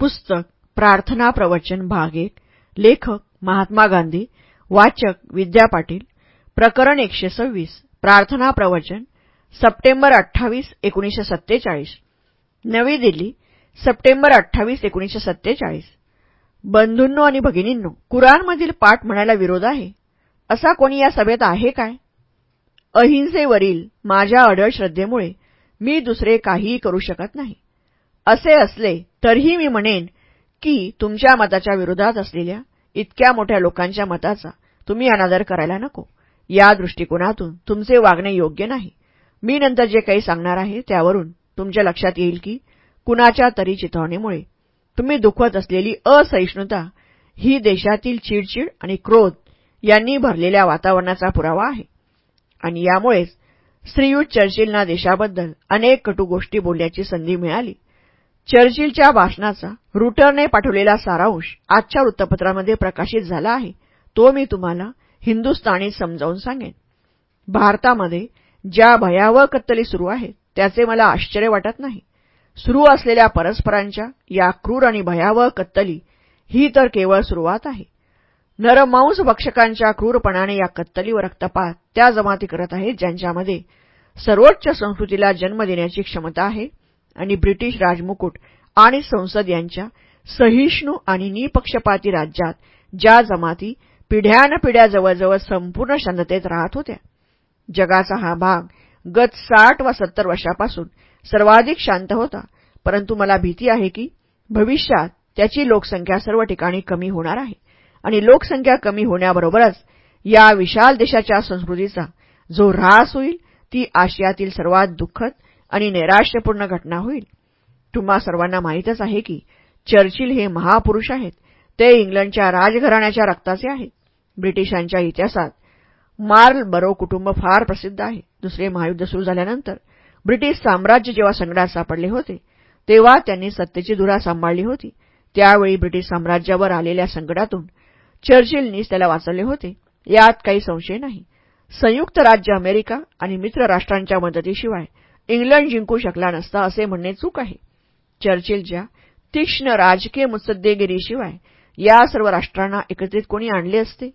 पुस्तक प्रार्थना प्रवचन भाग एक लेखक महात्मा गांधी वाचक विद्या पाटील प्रकरण एकशे सव्वीस प्रार्थना प्रवचन सप्टेंबर अठ्ठावीस एकोणीसशे सत्तेचाळीस. नवी दिल्ली सप्टेंबर अठ्ठावीस एकोणीसशे सत्तेचाळीस. बंधूंनो आणि भगिनींनो कुराणमधील पाठ म्हणायला विरोध आहे. असा कोणी या सभेत आहे काय? अहिंसेवरील माझ्या अडळ श्रद्धेमुळे मी दुसरे काहीही करू शकत नाही. असे असले तरीही मी म्हणेन की तुमच्या मताच्या विरोधात असलेल्या इतक्या मोठ्या लोकांच्या मताचा तुम्ही अनादर करायला नको. या दृष्टिकोनातून तुमचे वागणे योग्य नाही. मी नंतर जे काही सांगणार आहे त्यावरून तुमच्या लक्षात येईल की कुणाच्या तरी चिथावणीमुळे तुम्ही दुखवत असलेली असहिष्णुता ही देशातील चिडचिड आणि क्रोध यांनी भरलेल्या वातावरणाचा पुरावा आहे. आणि यामुळेच श्रीयुत चर्चिलना देशाबद्दल अनेक कटू गोष्टी बोलण्याची संधी मिळाली. चर्चिलच्या भाषणाचा रुटरने पाठवलेला सारांश आजच्या वृत्तपत्रामध्ये प्रकाशित झाला आहे. तो मी तुम्हाला हिंदुस्थानी समजावून सांगेन. भारतामध्ये ज्या भयावह कत्तली सुरू आहेत त्याचे मला आश्चर्य वाटत नाही. सुरू असलेल्या परस्परांच्या या क्रूर आणि भयावह कत्तली ही तर केवळ सुरुवात आहे. नरमांस भक्षकांच्या क्रूरपणाने या कत्तली व रक्तपात त्या जमाती करत आहेत ज्यांच्यामध्ये सर्वोच्च संस्कृतीला जन्म देण्याची क्षमता आहे. आणि ब्रिटिश राजमुकुट आणि संसद यांच्या सहिष्णू आणि निपक्षपाती राज्यात ज्या जमाती पिढ्यानपिढ्या जवळजवळ संपूर्ण शांततेत राहत होत्या. जगाचा हा भाग गत साठ वा सत्तर वर्षापासून सर्वाधिक शांत होता. परंतु मला भीती आहे की भविष्यात त्याची लोकसंख्या सर्व ठिकाणी कमी होणार आहे. आणि लोकसंख्या कमी होण्याबरोबरच या विशाल देशाच्या संस्कृतीचा जो ऱ्हास होईल ती आशियातील सर्वात दुःखद आणि नैराश्यपूर्ण घटना होईल. तुम्हा सर्वांना माहीतच आहे की चर्चिल हे महापुरुष आहेत. ते इंग्लंडच्या राजघराण्याच्या रक्ताचे आहेत. ब्रिटिशांच्या इतिहासात मार्ल बरो कुटुंब फार प्रसिद्ध आहे. दुसरे महायुद्ध सुरू झाल्यानंतर ब्रिटिश साम्राज्य जेव्हा संकटात सापडले होते तेव्हा त्यांनी सत्तेची धुरा सांभाळली होती. त्यावेळी ब्रिटिश साम्राज्यावर आलेल्या संकटातून चर्चिलनीच त्याला वाचवले होते. यात काही संशय नाही. संयुक्त राज्य अमेरिका आणि मित्र राष्ट्रांच्या मदतीशिवाय इंग्लंड जिंकू शकला नसता असे म्हणणे चूक आहे. चर्चिलच्या तीक्ष्ण राजकीय मुत्सद्देगिरीशिवाय या सर्व राष्ट्रांना एकत्रित कोणी आणले असते?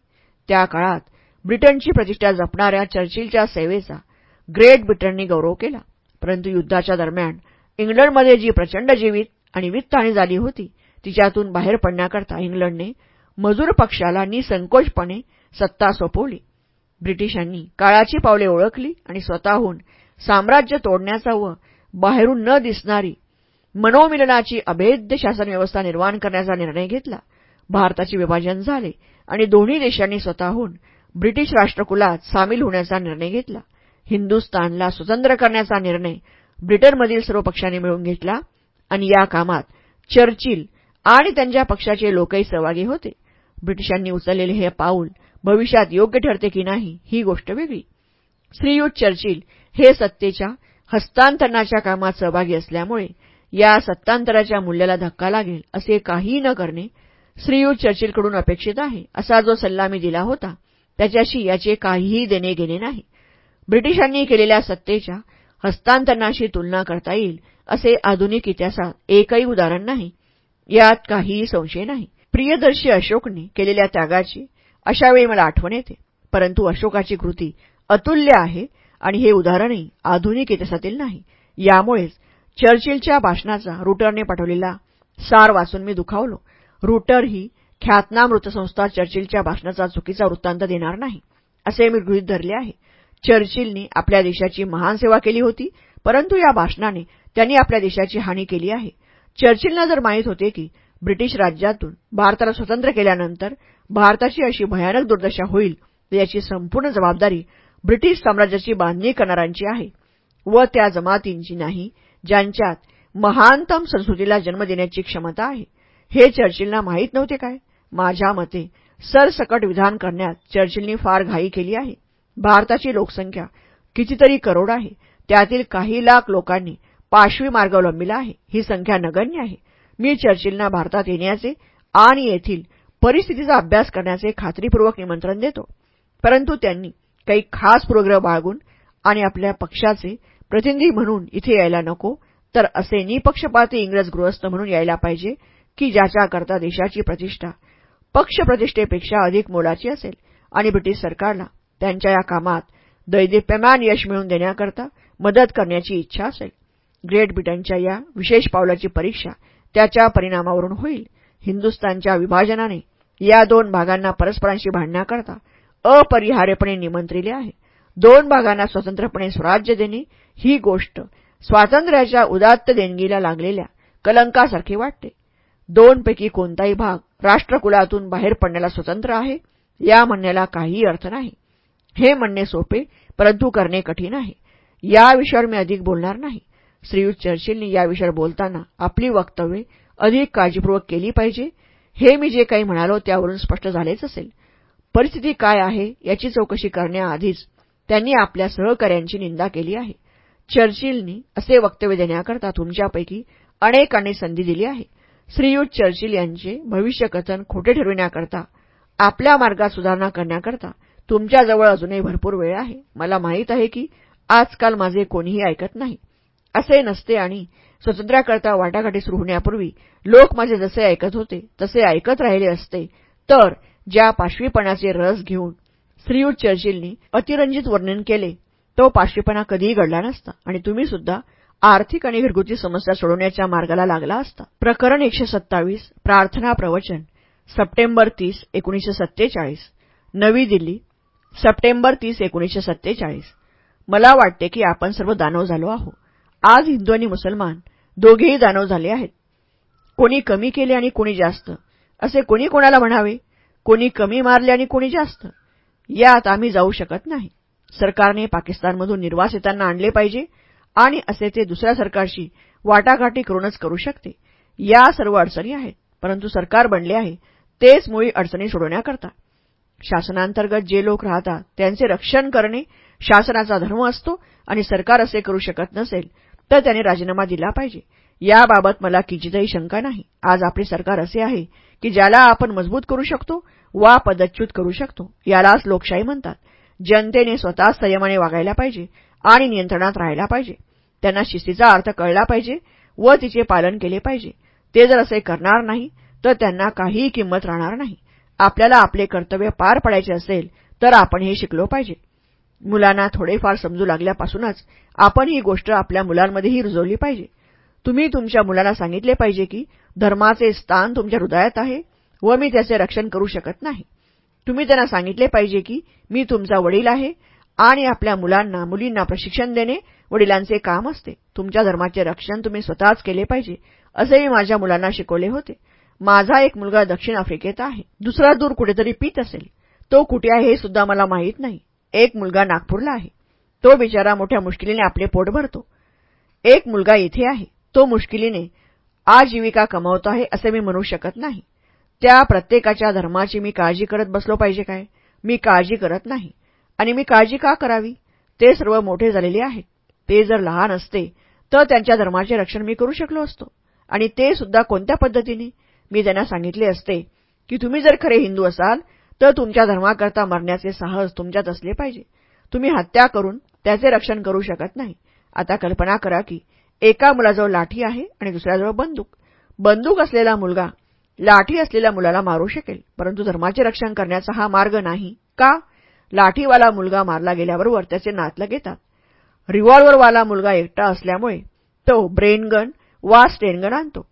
त्या काळात ब्रिटनची प्रतिष्ठा जपणाऱ्या चर्चिलच्या सेवेचा ग्रेट ब्रिटननी गौरव केला. परंतु युद्धाच्या दरम्यान इंग्लंडमध्ये जी प्रचंड जीवित आणि वित्तहानी झाली होती तिच्यातून बाहेर पडण्याकरता इंग्लंडने मजूर पक्षाला निसंकोचपणे सत्ता सोपवली. ब्रिटिशांनी काळाची पावले ओळखली आणि स्वतःहून साम्राज्य तोडण्याचा व बाहेरून न दिसणारी मनोमिलनाची अभेद्य शासन व्यवस्था निर्माण करण्याचा निर्णय घेतला. भारताचे विभाजन झाले आणि दोन्ही देशांनी स्वतःहून ब्रिटिश राष्ट्रकुलात सामील होण्याचा निर्णय घेतला. हिंदुस्थानला स्वतंत्र करण्याचा निर्णय ब्रिटनमधील सर्व पक्षांनी मिळून घेतला आणि या कामात चर्चिल आणि त्यांच्या पक्षाचे लोकही सहभागी होते. ब्रिटिशांनी उचललेले हे पाऊल भविष्यात योग्य ठरते की नाही ही गोष्ट वेगळी. श्रीयुत चर्चिल हे सत्तेच्या हस्तांतरणाच्या कामात सहभागी असल्यामुळे या सत्तांतराच्या मूल्याला धक्का लागेल असे काहीही न करणे श्रीयुत चर्चिलकडून अपेक्षित आहे. असा जो सल्ला मी दिला होता त्याच्याशी याचे काहीही देणे घेणे नाही. ब्रिटिशांनी केलेल्या सत्तेच्या हस्तांतरणाशी तुलना करता येईल असे आधुनिक इतिहासात एकही उदाहरण नाही. यात काहीही संशय नाही. प्रियदर्शी अशोकने केलेल्या त्यागाची अशावेळी मला आठवण येते. परंतु अशोकाची कृती अतुल्य आहे आणि हे उदाहरणही आधुनिक इतिहासातील नाही. यामुळेच चर्चिलच्या भाषणाचा रुटरने पाठवलेला सार वाचून मी दुखावलो. रुटर ही ख्यातनाम वृत्तसंस्था चर्चिलच्या भाषणाचा चुकीचा वृत्तांत देणार नाही असे मी गृहीत धरले आहे. चर्चिलने आपल्या देशाची महान सेवा केली होती परंतु या भाषणाने त्यांनी आपल्या देशाची हानी केली आहे. चर्चिलना जर माहीत होते की ब्रिटिश राज्यातून भारताला स्वतंत्र केल्यानंतर भारताची अशी भयानक दुर्दशा होईल याची संपूर्ण जबाबदारी ब्रिटिश साम्राज्याची बांधणी करणाऱ्यांची आहे व त्या जमातींची नाही ज्यांच्यात महानतम संस्कृतीला जन्म देण्याची क्षमता आहे. हे चर्चिलना माहीत नव्हते काय? माझ्या मते सरसकट विधान करण्यात चर्चिलनी फार घाई केली आहे. भारताची लोकसंख्या कितीतरी करोड आहे. त्यातील काही लाख लोकांनी पाशवी मार्ग अवलंबिला आहे. ही संख्या नगण्य आहे. मी चर्चिलना भारतात येण्याचे आणि येथील परिस्थितीचा अभ्यास करण्याचे खात्रीपूर्वक निमंत्रण देतो. परंतु त्यांनी काही खास पूर्वग्रह बाळगून आणि आपल्या पक्षाचे प्रतिनिधी म्हणून इथे यायला नको तर असे निपक्षपाती इंग्रज गृहस्थ म्हणून यायला पाहिजे की ज्याच्याकरता देशाची प्रतिष्ठा पक्षप्रतिष्ठेपेक्षा अधिक मोलाची असेल आणि ब्रिटिश सरकारला त्यांच्या या कामात दैदिप्यमान यश मिळवून देण्याकरता मदत करण्याची इच्छा असेल. ग्रेट ब्रिटनच्या या विशेष पावलाची परीक्षा त्याच्या परिणामावरून होईल. हिंदुस्तानच्या विभाजनाने या दोन भागांना परस्परांशी भांडण्याकरता अपरिहार्यपणे निमंत्रिले आहे. दोन भागांना स्वतंत्रपणे स्वराज्य देणे ही गोष्ट स्वातंत्र्याच्या उदात्त देणगीला लागलेल्या कलंकासारखे वाटते. दोनपैकी कोणताही भाग राष्ट्रकुलातून बाहेर पडण्याला स्वतंत्र आहे या म्हणण्याला काहीही अर्थ नाही. हे म्हणणे सोपे परंतु करणे कठीण आहे. या विषयावर मी अधिक बोलणार नाही. श्रीयुत चर्चिलनी या विषयावर बोलताना आपली वक्तव्ये अधिक काळजीपूर्वक केली पाहिजे. हे मी जे काही म्हणालो त्यावरून स्पष्ट झालेच असेल. परिस्थिती काय आहे याची चौकशी करण्याआधीच त्यांनी आपल्या सहकार्यांची निंदा केली आहे. चर्चिलनी असे वक्तव्य देण्याकरता तुमच्यापैकी अनेकांनी संधी दिली आहे. श्रीयुत चर्चिल यांचे भविष्यकथन खोटे ठरविण्याकरता आपल्या मार्गात सुधारणा करण्याकरता तुमच्याजवळ अजूनही भरपूर वेळ आहे. मला माहीत आहे की आजकाल माझे कोणीही ऐकत नाही. असे नसते आणि स्वातंत्र्याकरता वाटाघाटी सुरू होण्यापूर्वी लोक माझे जसे ऐकत होते तसे ऐकत राहिले असते. तर ज्या पाशवीपणाचे रस घेऊन श्रीयुत चर्चिलनी अतिरंजित वर्णन केले तो पाशवीपणा कधीही घडला नसता आणि तुम्ही सुद्धा आर्थिक आणि घरगुती समस्या सोडवण्याच्या मार्गाला लागला असता. प्रकरण एकशे सत्तावीस प्रार्थना प्रवचन सप्टेंबर तीस एकोणीसशे सत्तेचाळीस. नवी दिल्ली सप्टेंबर तीस एकोणीसशे सत्तेचाळीस. मला वाटते की आपण सर्व दानव झालो आहोत. आज हिंदू आणि मुसलमान दोघेही दानव झाले आहेत. कोणी कमी केले आणि कोणी जास्त. असे कोणी कोणाला म्हणावे? कोणी कमी मारले आणि कोणी जास्त. यात आम्ही जाऊ शकत नाही. सरकारने पाकिस्तानमधून निर्वासितांना आणले पाहिजे आणि असे ते दुसऱ्या सरकारशी वाटाघाटी करूनच करू शकते. या सर्व अडचणी आहेत. परंतु सरकार बनले आहे तेच मुळी अडचणी सोडवण्याकरता. शासनांतर्गत जे लोक राहतात त्यांचे रक्षण करणे शासनाचा धर्म असतो आणि सरकार असे करू शकत नसेल तर त्याने राजीनामा दिला पाहिजे. याबाबत मला किचितही शंका नाही. आज आपले सरकार असे आहे की ज्याला आपण मजबूत करू शकतो वा पदच्युत करू शकतो. यालाच लोकशाही म्हणतात. जनतेने स्वतः संयमाने वागायला पाहिजे आणि नियंत्रणात राहायला पाहिजे. त्यांना शिस्तीचा अर्थ कळला पाहिजे व तिचे पालन केले पाहिजे. ते जर असे करणार नाही तर त्यांना काहीही किंमत राहणार नाही. आपल्याला आपले कर्तव्य पार पडायचे असेल तर आपण हे शिकलो पाहिजे. मुलांना थोडेफार समजू लागल्यापासूनच आपण ही गोष्ट आपल्या मुलांमध्येही रुजवली पाहिजे. तुम्ही तुमच्या मुलांना सांगितले पाहिजे की धर्माचे स्थान तुमच्या हृदयात आहे व मी त्याचे रक्षण करू शकत नाही. तुम्ही त्यांना सांगितले पाहिजे की मी तुमचा वडील आहे आणि आपल्या मुलांना मुलींना प्रशिक्षण देणे वडिलांचे काम असते. तुमच्या धर्माचे रक्षण तुम्ही स्वतःच केले पाहिजे असे मी माझ्या मुलांना शिकवले होते. माझा एक मुलगा दक्षिण आफ्रिकेत आहे. दुसरा दूर कुठेतरी पीत असेल. तो कुठे आहे हे सुद्धा मला माहीत नाही. एक मुलगा नागपूरला आहे. तो बिचारा मोठ्या मुश्किलीने आपले पोट भरतो. एक मुलगा इथे आहे. तो मुश्किलीने आजीविका कमावतो आहे असे मी म्हणू शकत नाही. त्या प्रत्येकाच्या धर्माची मी काळजी करत बसलो पाहिजे काय? मी काळजी करत नाही. आणि मी काळजी का करावी? ते सर्व मोठे झालेले आहेत. ते जर लहान असते तर त्यांच्या धर्माचे रक्षण मी करू शकलो असतो. आणि ते सुद्धा कोणत्या पद्धतीने? मी त्यांना सांगितले असते की तुम्ही जर खरे हिंदू असाल तर तुमच्या धर्माकरता मरण्याचे साहस तुमच्यात असले पाहिजे. तुम्ही हत्या करून त्याचे रक्षण करू शकत नाही. आता कल्पना करा की एका मुलाजवळ लाठी आहे आणि दुसऱ्याजवळ बंदूक. बंदूक असलेला मुलगा लाठी असलेल्या मुलाला मारू शकेल. परंतु धर्माचे रक्षण करण्याचा हा मार्ग नाही. का? लाठीवाला मुलगा मारला गेल्याबरोबर त्याचे नातलग घेतात रिव्हॉल्व्हरवाला मुलगा एकटा असल्यामुळे तो ब्रेनगन वा स्टेनगन आणतो.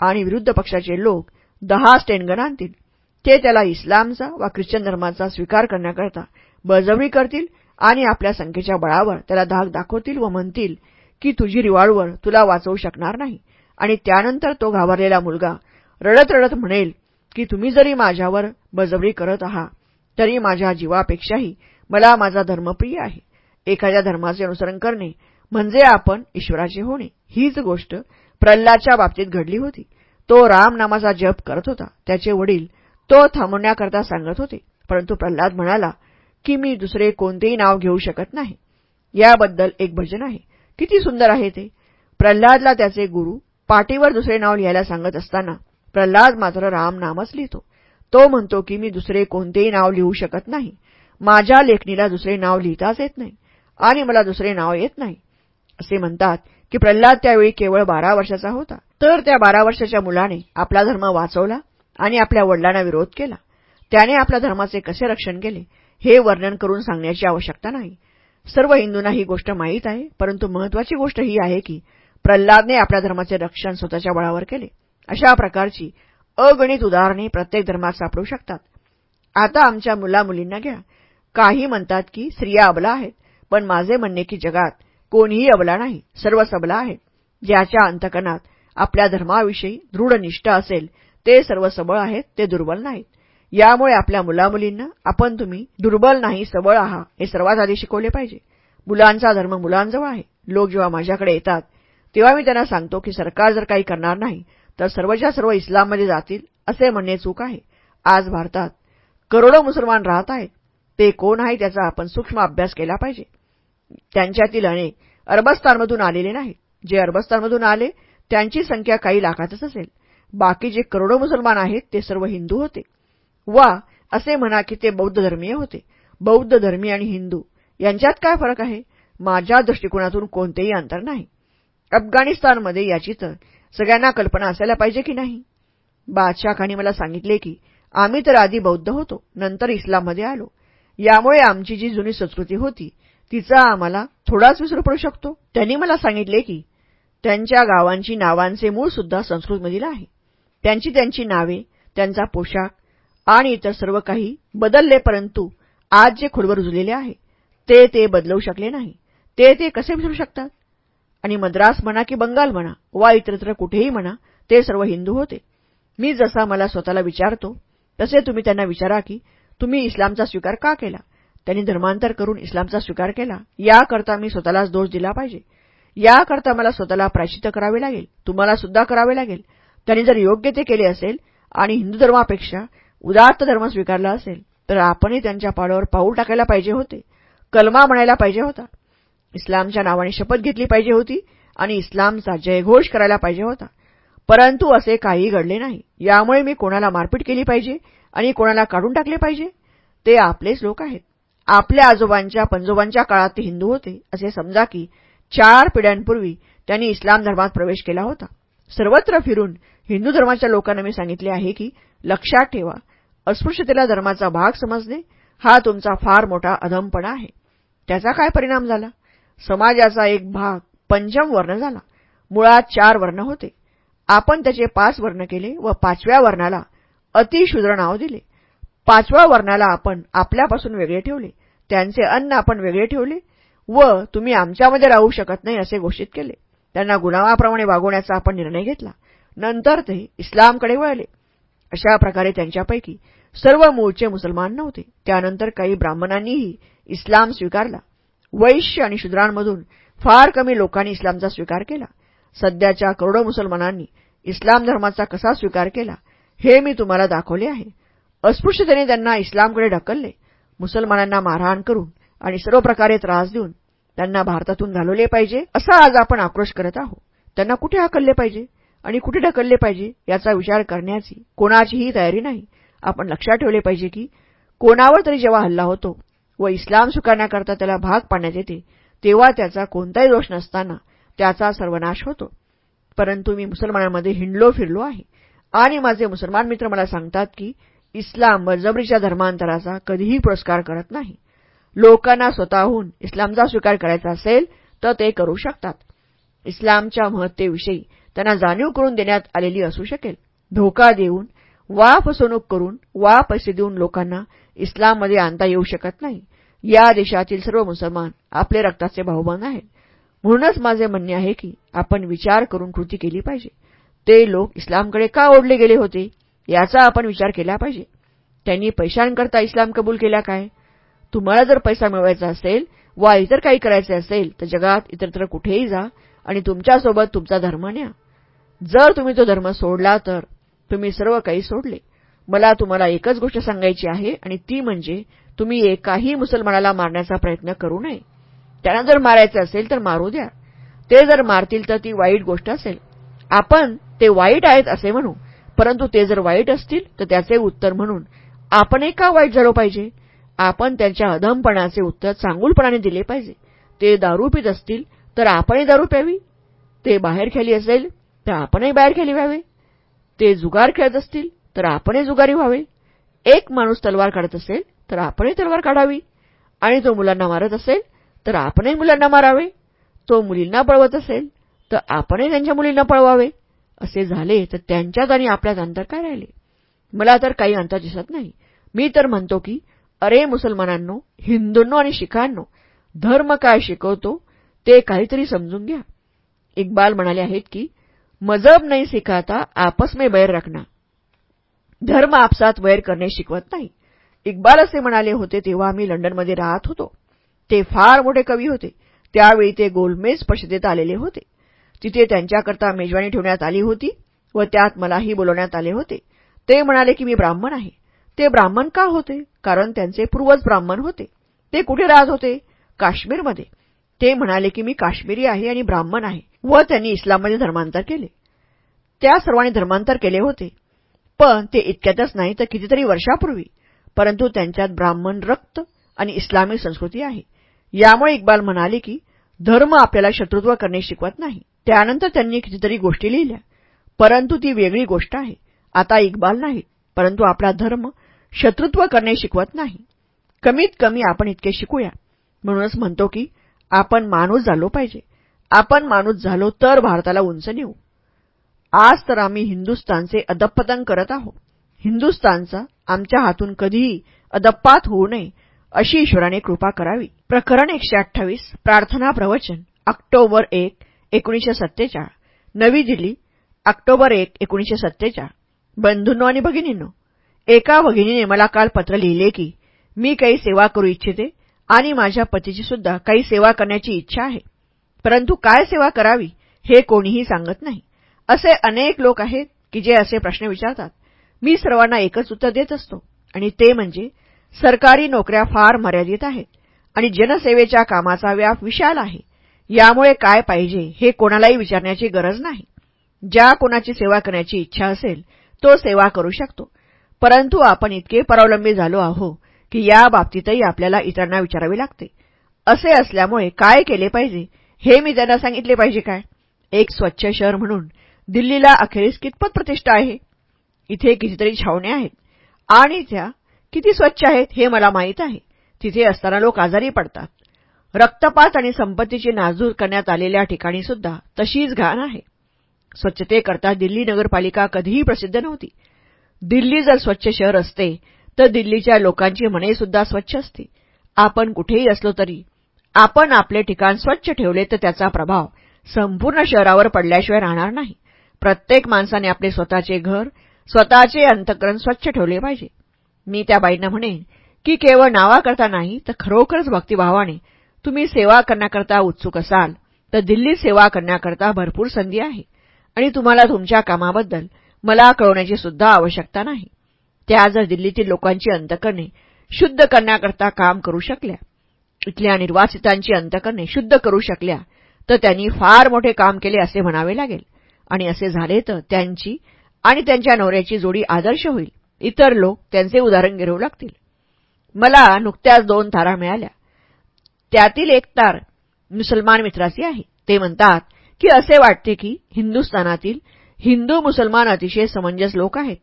आणि विरुद्ध पक्षाचे लोक दहा स्टेनगन आणतील. ते त्याला इस्लामचा वा ख्रिश्चन धर्माचा स्वीकार करण्याकरता बजवणी करतील आणि आपल्या संख्येच्या बळावर त्याला धाक दाखवतील व म्हणतील की तुझी रिवाळवर तुला वाचवू शकणार नाही. आणि त्यानंतर तो घाबरलेला मुलगा रडत रडत म्हणेल की तुम्ही जरी माझ्यावर बळजबरी करत आहात तरी माझ्या जीवापेक्षाही मला माझा धर्मप्रिय आहे. एखाद्या धर्माचे अनुसरण करणे म्हणजे आपण ईश्वराचे होणे. हीच गोष्ट प्रल्हादच्या बाबतीत घडली होती. तो राम नामाचा जप करत होता. त्याचे वडील तो थांबवण्याकरता सांगत होते. परंतु प्रल्हाद म्हणाला की मी दुसरे कोणतेही नाव घेऊ शकत नाही. याबद्दल एक भजन आहे. किती सुंदर आहे ते. प्रल्हादला त्याचे गुरु पाठीवर दुसरे नाव लिहायला सांगत असताना प्रल्हाद मात्र राम नामच लिहितो. तो म्हणतो की मी दुसरे कोणतेही नाव लिहू शकत नाही. माझ्या लेखणीला दुसरे नाव लिहिताच येत नाही आणि मला दुसरे नाव येत नाही. असे म्हणतात की प्रल्हाद त्यावेळी केवळ बारा वर्षाचा होता. तर त्या बारा वर्षाच्या मुलाने आपला धर्म वाचवला आणि आपल्या वडिलांना विरोध केला. त्याने आपल्या धर्माचे कसे रक्षण केले हे वर्णन करून सांगण्याची आवश्यकता नाही. सर्व हिंदूंना ही गोष्ट माहीत आहे परंतु महत्वाची गोष्ट ही आहे की प्रल्हादने आपल्या धर्माचे रक्षण स्वतःच्या बळावर केले. अशा प्रकारची अगणित उदाहरणे प्रत्येक धर्मात सापडू शकतात. आता आमच्या मुलामुलींना घ्या. काही म्हणतात की स्त्रिया अबला आहेत पण माझे म्हणणे की जगात कोणीही अबला नाही सर्व सबला आहे ज्याच्या अंतकणात आपल्या धर्माविषयी दृढ निष्ठा असेल ते सर्व सबळ आहेत ते दुर्बल नाहीत. यामुळे आपल्या मुलामुलींना आपण तुम्ही दुर्बल नाही सबळ आहात हे सर्वात आधी शिकवले पाहिजे. मुलांचा धर्म मुलांजवळ आहे. लोक जेव्हा माझ्याकडे येतात तेव्हा मी त्यांना सांगतो की सरकार जर काही करणार नाही तर सर्वच्या सर्व इस्लाममध्ये जातील असे म्हणणे चूक आहे. आज भारतात करोडो मुसलमान राहत आहेत. ते कोण आहे त्याचा आपण सूक्ष्म अभ्यास केला पाहिजे. त्यांच्यातील अनेक अरबस्तानमधून आलेले नाहीत. जे अरबस्तानमधून आले त्यांची संख्या काही लाखातच असेल. बाकी जे करोडो मुसलमान आहेत ते सर्व हिंदू होते. वा असे म्हणा की ते बौद्ध धर्मीय होते. बौद्ध धर्मी आणि हिंदू यांच्यात काय फरक आहे? माझ्या दृष्टिकोनातून कोणतेही अंतर नाही. अफगाणिस्तानमध्ये याची तर सगळ्यांना कल्पना असायला पाहिजे की नाही? बादशाखानी मला सांगितले की आम्ही तर आधी बौद्ध होतो नंतर इस्लाममध्ये आलो. यामुळे आमची जी जुनी संस्कृती होती तिचा आम्हाला थोडाच विसरू पडू शकतो. त्यांनी मला सांगितले की त्यांच्या गावांची नावांचे मूळ सुद्धा संस्कृतमधील आहे. त्यांची त्यांची नावे त्यांचा पोशाख आणि इतर सर्व काही बदलले परंतु आज जे खोडवर रुजलेले आहे ते ते बदलवू शकले नाही. ते ते कसे विसरू शकतात? आणि मद्रास म्हणा की बंगाल म्हणा वा इतरत्र कुठेही म्हणा ते सर्व हिंदू होते. मी जसा मला स्वतःला विचारतो तसे तुम्ही त्यांना विचारा की तुम्ही इस्लामचा स्वीकार का केला? त्यांनी धर्मांतर करून इस्लामचा स्वीकार केला. याकरता मी स्वतःलाच दोष दिला पाहिजे. याकरता मला स्वतःला प्रायश्चित करावे लागेल. तुम्हाला सुद्धा करावे लागेल. त्यांनी जर योग्य ते केले असेल आणि हिंदू धर्मापेक्षा उदात्त धर्म स्वीकारला असेल तर आपणही त्यांच्या पाडावर पाऊल टाकायला पाहिजे होते. कलमा म्हणायला पाहिजे होता. इस्लामच्या नावाने शपथ घेतली पाहिजे होती आणि इस्लामचा जयघोष करायला पाहिजे होता. परंतु असे काही घडले नाही. यामुळे मी कोणाला मारपीट केली पाहिजे आणि कोणाला काढून टाकले पाहिजे? ते आपलेच लोक आहेत. आपल्या आजोबांच्या पंजोबांच्या काळात ते हिंदू होते. असे समजा की चार पिढ्यांपूर्वी त्यांनी इस्लाम धर्मात प्रवेश केला होता. सर्वत्र फिरून हिंदू धर्माच्या लोकांना मी सांगितले आहे की लक्षात ठेवा. अस्पृश्यतेला धर्माचा भाग समजणे हा तुमचा फार मोठा अधमपणा आहे. त्याचा काय परिणाम झाला? समाजाचा एक भाग पंचम वर्ण झाला. मुळात चार वर्ण होते. आपण त्याचे पाच वर्ण केले व पाचव्या वर्णाला अतिशूद्र नाव दिले. पाचव्या वर्णाला आपण आपल्यापासून वेगळे ठेवले. त्यांचे अन्न आपण वेगळे ठेवले व तुम्ही आमच्यामध्ये राहू शकत नाही असे घोषित केले. त्यांना गुणावाप्रमाणे वागवण्याचा आपण निर्णय घेतला. नंतर ते इस्लामकडे वळले. अशा प्रकारे त्यांच्यापैकी सर्व मूळचे मुसलमान नव्हते. त्यानंतर काही ब्राह्मणांनीही इस्लाम स्वीकारला. वैश्य आणि शूद्रांमधून फार कमी लोकांनी इस्लामचा स्वीकार केला. सध्याच्या करोडो मुसलमानांनी इस्लाम धर्माचा कसा स्वीकार केला हे मी तुम्हाला दाखवले आहे. अस्पृश्यतेने त्यांना इस्लामकडे ढकलले. मुसलमानांना मारहाण करून आणि सर्व प्रकारे त्रास देऊन त्यांना भारतातून घालवले पाहिजे असा आज आपण आक्रोश करत आहोत. त्यांना कुठे हकलले पाहिजे आणि कुठे ढकलले पाहिजे याचा विचार करण्याची कोणाचीही तयारी नाही. आपण लक्षात ठेवले पाहिजे की कोणावर तरी जेव्हा हल्ला होतो व इस्लाम स्वीकारण्याकरता त्याला भाग पाडण्यात येते तेव्हा त्याचा कोणताही दोष नसताना त्याचा सर्वनाश होतो. परंतु मी मुसलमानांमध्ये हिंडलो फिरलो आहे. आणि माझे मुसलमान मित्र मला सांगतात की इस्लाम बळजबरीच्या धर्मांतराचा कधीही पुरस्कार करत नाही. लोकांना स्वतःहून इस्लामचा स्वीकार करायचा असेल तर ते करू शकतात. इस्लामच्या महत्तेविषयी त्यांना जाणीव करून देण्यात आलेली असू शकेल. धोका देऊन वा फसवणूक करून वा पैसे देऊन लोकांना इस्लाममध्ये आणता येऊ शकत नाही. या देशातील सर्व मुसलमान आपले रक्ताचे भाऊबंद आहेत. म्हणूनच माझे म्हणणे आहे की आपण विचार करून कृती केली पाहिजे. ते लोक इस्लामकडे का ओढले गेले होते याचा आपण विचार केला पाहिजे. त्यांनी पैशांकरता इस्लाम कबूल केला काय? तुम्हाला जर पैसा मिळवायचा असेल वा इतर काही करायचे असेल तर जगात इतरत्र कुठेही जा आणि तुमच्यासोबत तुमचा धर्म न्या. जर तुम्ही तो धर्म सोडला तर तुम्ही सर्व काही सोडले. मला तुम्हाला एकच गोष्ट सांगायची आहे आणि ती म्हणजे तुम्ही एकाही मुसलमानाला मारण्याचा प्रयत्न करू नये. त्यांना जर मारायचे असेल तर मारू द्या. ते जर मारतील तर ती वाईट गोष्ट असेल. आपण ते वाईट आहेत असे म्हणू परंतु ते जर वाईट असतील तर त्याचे उत्तर म्हणून आपणही का वाईट झालो पाहिजे. आपण त्यांच्या अधमपणाचे उत्तर चांगुलपणाने दिले पाहिजे. ते दारू पित असतील तर आपणही दारू प्यावी. ते बाहेर खेळली असेल तर आपणही बाहेर खेळी व्हावे. ते जुगार खेळत असतील तर आपणही जुगारी व्हावे. एक माणूस तलवार काढत असेल तर आपणही तलवार काढावी. आणि तो मुलांना मारत असेल तर आपणही मुलांना मारावे. तो मुलींना पळवत असेल तर आपणही त्यांच्या मुलींना पळवावे. असे झाले तर त्यांच्यात आणि आपल्यात अंतर काय राहिले? मला तर काही अंतर दिसत नाही. मी तर म्हणतो की अरे मुसलमानांनो हिंदूंनो आणि शिखांनो धर्म काय शिकवतो ते काहीतरी समजून घ्या. इक्बाल म्हणाले आहेत की मजब नाही सिखाता आपस में बैर रखना. धर्म आपसात वैर करणे शिकवत नाही. इक्बाल असे म्हणाले होते तेव्हा आम्ही लंडनमध्ये राहत होतो. ते फार मोठे कवी होते. त्यावेळी ते गोलमेज परिषदेत आलेले होते. तिथे त्यांच्याकरता मेजवानी ठेवण्यात आली होती व त्यात मलाही बोलवण्यात आले होते. ते म्हणाले की मी ब्राह्मण आहे. ते ब्राह्मण का होते? कारण त्यांचे पूर्वज ब्राह्मण होते. ते कुठे राहत होते? काश्मीरमध्ये. ते म्हणाले की मी काश्मीरी आहे आणि ब्राह्मण आहे व त्यांनी इस्लाममध्ये धर्मांतर केले. त्या सर्वांनी धर्मांतर केले होते. पण ते इतक्यातच नाही तर कितीतरी वर्षापूर्वी. परंतु त्यांच्यात ब्राह्मण रक्त आणि इस्लामिक संस्कृती आहे. यामुळे इक्बाल म्हणाले की धर्म आपल्याला शत्रुत्व करणे शिकवत नाही. त्यानंतर त्यांनी कितीतरी गोष्टी लिहिल्या. परंतु ती वेगळी गोष्ट आहे. आता इक्बाल नाही परंतु आपला धर्म शत्रुत्व करणे शिकवत नाही. कमीत कमी आपण इतके शिकूया. म्हणूनच म्हणतो की आपण माणूस झालो पाहिजे. आपण माणूस झालो तर भारताला उंच नेऊ. आज तर आम्ही हिंदुस्तानचे अदप्पतन करत आहोत. हिंदुस्तानचा आमच्या हातून कधीही अदप्पात होऊ नये अशी ईश्वराने कृपा करावी. प्रकरण एकशे अठ्ठावीस प्रार्थना प्रवचन ऑक्टोबर एक एकोणीसशे सत्तेचाळ. नवी दिल्ली ऑक्टोबर एक एकोणीसशे सत्तेचाळ. बंधूंनो आणि भगिनींनो एका भगिनीने मला काल पत्र लिहिले की मी काही सेवा करू इच्छिते आणि माझ्या पतीची सुद्धा काही सेवा करण्याची इच्छा आहे. परंतु काय सेवा करावी हे कोणीही सांगत नाही. असे अनेक लोक आहेत की जे असे प्रश्न विचारतात. मी सर्वांना एकच उत्तर देत असतो आणि ते म्हणजे सरकारी नोकऱ्या फार मर्यादित आहेत आणि जनसेवेच्या कामाचा व्याप विशाल आहे. यामुळे काय पाहिजे हे कोणालाही विचारण्याची गरज नाही. ज्या कोणाची सेवा करण्याची इच्छा असेल तो सेवा करू शकतो. परंतु आपण इतके परावलंबी झालो आहो की या बाबतीतही आपल्याला इतरांना विचारावे लागते. असे असल्यामुळे काय केले पाहिजे हे मी त्यांना सांगितले पाहिजे काय? एक स्वच्छ शहर म्हणून दिल्लीला अखेरीस कितपत प्रतिष्ठा आहे? इथे कितीतरी छावण्या आहेत. आणि त्या किती स्वच्छ आहेत हे मला माहीत आहे. तिथे असताना लोक आजारी पडतात. रक्तपात आणि संपत्तीची नाजूर करण्यात आलेल्या ठिकाणी सुद्धा तशीच घाण आहे. स्वच्छतेकरता दिल्ली नगरपालिका कधीही प्रसिद्ध नव्हती. दिल्ली जर स्वच्छ शहर असते तर दिल्लीच्या लोकांची मने सुद्धा स्वच्छ असते. आपण कुठेही असलो तरी आपण आपले ठिकाण स्वच्छ ठेवले तर त्याचा प्रभाव संपूर्ण शहरावर पडल्याशिवाय राहणार नाही. प्रत्येक माणसाने आपले स्वतःचे घर स्वतःचे अंतकरण स्वच्छ ठेवले पाहिजे. मी त्या बाईंना म्हणेन की केवळ नावाकरता नाही तर खरोखरच भक्तिभावाने तुम्ही सेवा करण्याकरता उत्सुक असाल तर दिल्लीत सेवा करण्याकरता भरपूर संधी आहे. आणि तुम्हाला तुमच्या कामाबद्दल मला कळवण्याची सुद्धा आवश्यकता नाही. त्या जर दिल्लीतील लोकांची अंतकरणे शुद्ध करण्याकरता काम करू शकल्या इथल्या निर्वासितांची अंतकरणे शुद्ध करू शकल्या तर त्यांनी फार मोठे काम केले असे म्हणावे लागेल. आणि असे झाले तर त्यांची आणि त्यांच्या नवऱ्याची जोडी आदर्श होईल. इतर लोक त्यांचे उदाहरण गिरवू लागतील. मला नुकत्याच दोन तारा मिळाल्या. त्यातील एक तार मुसलमान मित्राची आहे. ते म्हणतात की असे वाटते की हिंदुस्थानातील हिंदू मुसलमान अतिशय समंजस लोक आहेत